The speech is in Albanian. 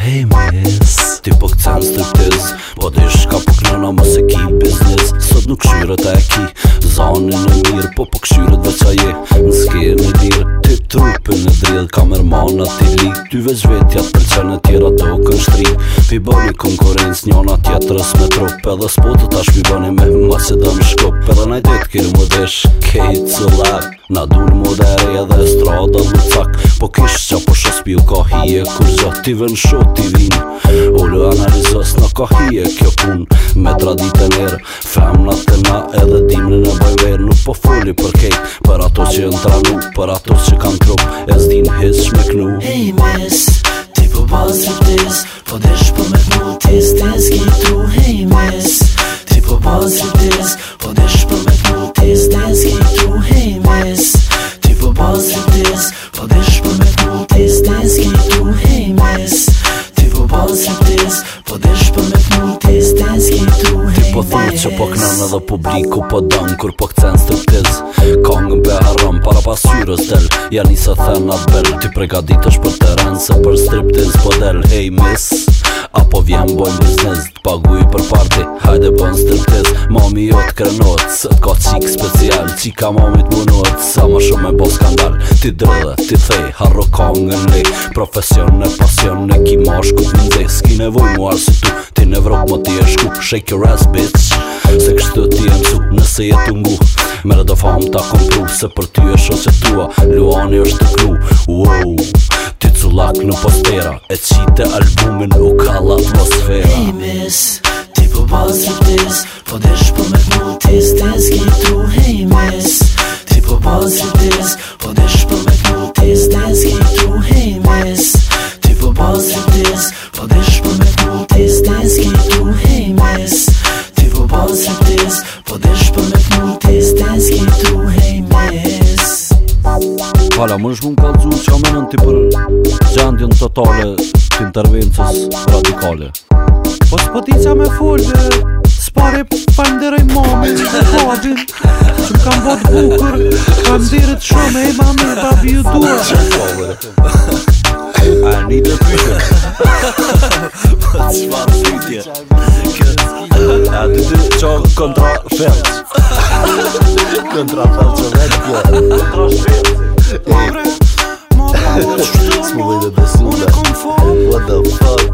Hey miss, ti po të tëzë Po dishka po knona mos e ki biznes Sot nuk shyre ta e ki zonin e mirë Po po këshyre dhe qa je në skirë në dirë Ti trupin e dridh ka mërmana ti li Ty veç vetja të përqen e tjera të shtri Pi bëni konkurenc njona tjetërës me trup Edhe spotët ashtë pi me ma si dhe më shkup Edhe najtet kiri më desh Kejtë së lakë Na dur mu dhe reja dhe strada dhe cak Po kish qa po shos pi ka hije Kur gja ti ven shot ti vin O lu analizos në ka hije kjo pun Me tra dit e njerë Femna të na edhe dimri në bajver Nuk po foli për kejt Për ato që jën tra nu Për ato që kan trup E s'din his shme knu Hey miss Ti po ban sriptis Po desh po me knu tis Tis ki tu Hey miss Ti po ban sriptis Po desh me po thur që po kënën edhe publiku po dënë Kur po këcen së të tiz Kongën në beharëm para pasyre stel Ja nisa thën atë bel Ti pregadit është për teren Se për striptiz po del Hey miss Apo vjen bojnë njëz Paguj për party, hajde bën stërtet Mami jo të krenot, së t'ka qik special Qika mami munot, sa më shumë e bo skandal Ti drëdhe, ti thej, harro në li Profesion e pasion e ki ma shku në nëzhej Ski nevoj mu arsi tu, ti në vrok më ti e shku Shake your ass bitch Se kështë të ti e mësu, nëse jetu ngu Mere do fam ta kompru, se për ty e shosje tua Luani është të kru, wow Ti cullak në postera, e qite album this Ti po balë si this Po desh po me t'mu tis Tis ki tu hej mes Ti po balë si this Po desh po me t'mu tis Tis ki tu hej mes Ti po balë si this Po desh po me t'mu tis Tis ki tu hej mes Ti po balë si this Po desh po me t'mu tis Tis ki tu hej mes Hala, më nëshmu në kalë zunë që amë nën t'i për Gjandjen të Të intervencës radikale Po s'po ti qa me folje S'pare pa ndiroj të Kodin Që m'kam bot bukur Pa ndirit shumë E mami e babi ju dua Që m'kogur A një të pyshe Po s'pa pytje A ty ty qonë kontra felç Kontra felç o vetë pjo Kontra felç Mabre Mabre Mabre Mabre Mabre Mabre Mabre Mabre Mabre Mabre Mabre